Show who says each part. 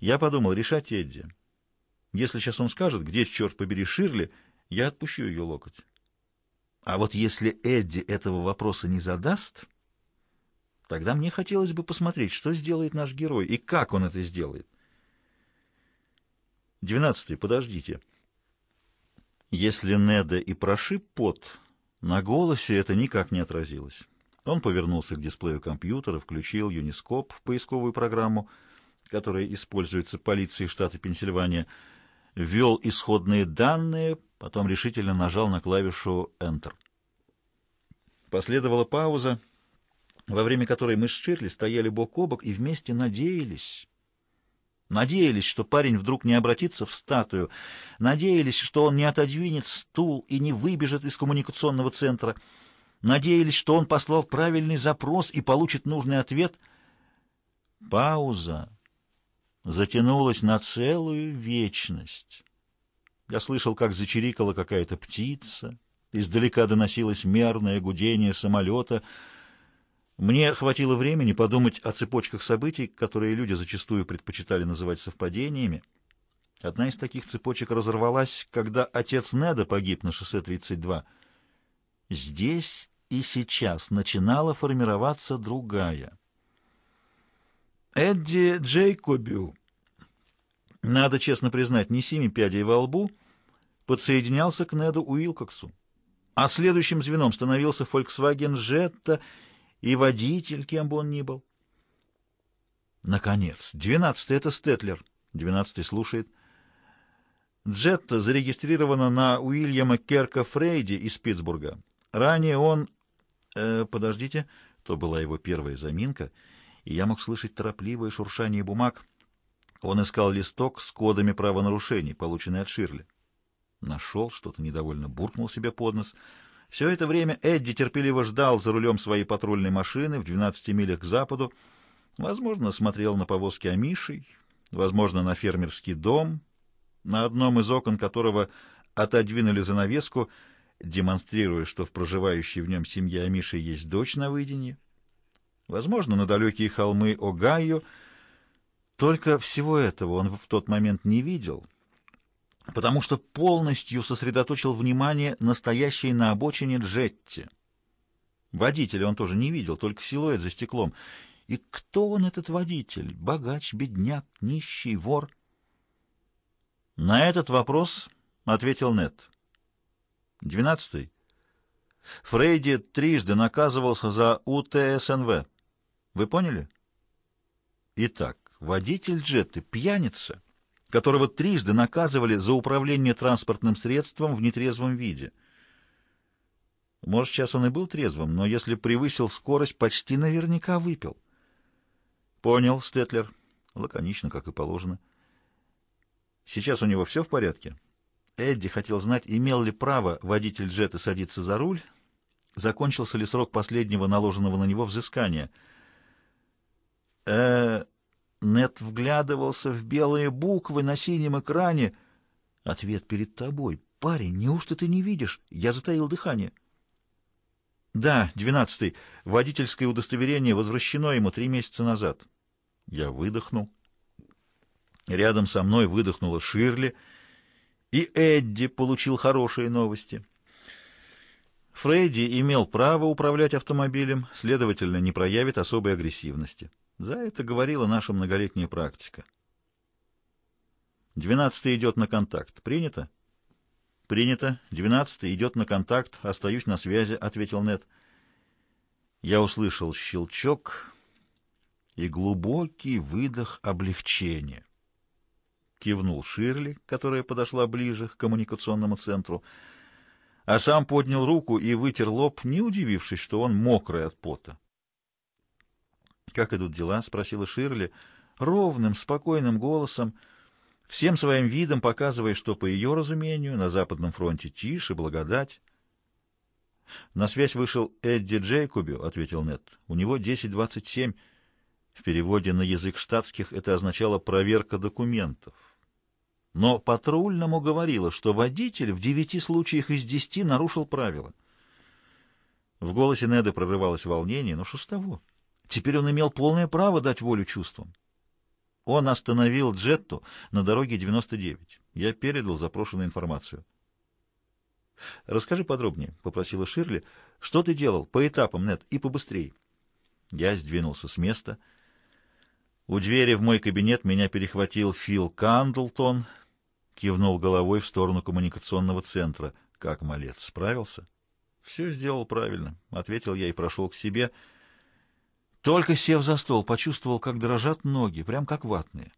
Speaker 1: Я подумал, решать Эдди. Если сейчас он скажет, где, черт побери, Ширли, я отпущу ее локоть. А вот если Эдди этого вопроса не задаст, тогда мне хотелось бы посмотреть, что сделает наш герой и как он это сделает. Двенадцатый, подождите. Если Неда и прошиб пот, на голосе это никак не отразилось. Он повернулся к дисплею компьютера, включил Юнископ, поисковую программу, которая используется полицией штата Пенсильвания, ввел исходные данные, потом решительно нажал на клавишу Enter. Последовала пауза, во время которой мы с Ширли стояли бок о бок и вместе надеялись. Надеялись, что парень вдруг не обратится в статую, надеялись, что он не отодвинет стул и не выбежит из коммуникационного центра, надеялись, что он послал правильный запрос и получит нужный ответ. Пауза затянулась на целую вечность. Я слышал, как зачирикала какая-то птица, издалека доносилось мерное гудение самолета. Мне хватило времени подумать о цепочках событий, которые люди зачастую предпочитали называть совпадениями. Одна из таких цепочек разорвалась, когда отец Неда погиб на шоссе 32. Здесь и сейчас начинала формироваться другая — Эдди Джейкобю, надо честно признать, не семи пядей во лбу, подсоединялся к Неду Уилкоксу, а следующим звеном становился Volkswagen Jetta и водитель, кем бы он ни был. Наконец, двенадцатый — это Стетлер. Двенадцатый слушает. Джетта зарегистрирована на Уильяма Керка Фрейди из Питтсбурга. Ранее он... Э, подождите, то была его первая заминка — и я мог слышать торопливое шуршание бумаг. Он искал листок с кодами правонарушений, полученный от Ширли. Нашел, что-то недовольно буркнул себе под нос. Все это время Эдди терпеливо ждал за рулем своей патрульной машины в 12 милях к западу. Возможно, смотрел на повозки Амишей, возможно, на фермерский дом, на одном из окон которого отодвинули занавеску, демонстрируя, что в проживающей в нем семье Амиши есть дочь на выеденье возможно, на далекие холмы Огайо. Только всего этого он в тот момент не видел, потому что полностью сосредоточил внимание настоящей на обочине Джетти. Водителя он тоже не видел, только силуэт за стеклом. И кто он, этот водитель? Богач, бедняк, нищий, вор? На этот вопрос ответил Нет. Двенадцатый. Фрейди трижды наказывался за УТСНВ. Вы поняли? Итак, водитель джетты — пьяница, которого трижды наказывали за управление транспортным средством в нетрезвом виде. Может, сейчас он и был трезвым, но если превысил скорость, почти наверняка выпил. Понял, Стетлер. Лаконично, как и положено. Сейчас у него все в порядке? Эдди хотел знать, имел ли право водитель джета садиться за руль, закончился ли срок последнего наложенного на него взыскания — э Нет вглядывался в белые буквы на синем экране. Ответ перед тобой. Парень, неужто ты не видишь? Я затаил дыхание. Да, двенадцатый. Водительское удостоверение возвращено ему три месяца назад. Я выдохнул. Рядом со мной выдохнула Ширли, и Эдди получил хорошие новости. Фредди имел право управлять автомобилем, следовательно, не проявит особой агрессивности. За это говорила наша многолетняя практика. Двенадцатый идет на контакт. Принято? Принято. Двенадцатый идет на контакт. Остаюсь на связи, ответил Нет. Я услышал щелчок и глубокий выдох облегчения. Кивнул Ширли, которая подошла ближе к коммуникационному центру, а сам поднял руку и вытер лоб, не удивившись, что он мокрый от пота. «Как идут дела?» — спросила Ширли ровным, спокойным голосом, всем своим видом показывая, что, по ее разумению, на Западном фронте тише, благодать. «На связь вышел Эдди Джейкобю», — ответил Нет. «У него 10.27». В переводе на язык штатских это означало «проверка документов». Но патрульному говорило, что водитель в девяти случаях из десяти нарушил правила. В голосе Неда прорывалось волнение, но что с того? Теперь он имел полное право дать волю чувствам. Он остановил Джетту на дороге 99. Я передал запрошенную информацию. «Расскажи подробнее», — попросила Ширли. «Что ты делал? По этапам, Нет, и побыстрее». Я сдвинулся с места. У двери в мой кабинет меня перехватил Фил Кандлтон, кивнул головой в сторону коммуникационного центра. «Как малец, справился?» «Все сделал правильно», — ответил я и прошел к себе. Только сев за стол, почувствовал, как дрожат ноги, прям как ватные.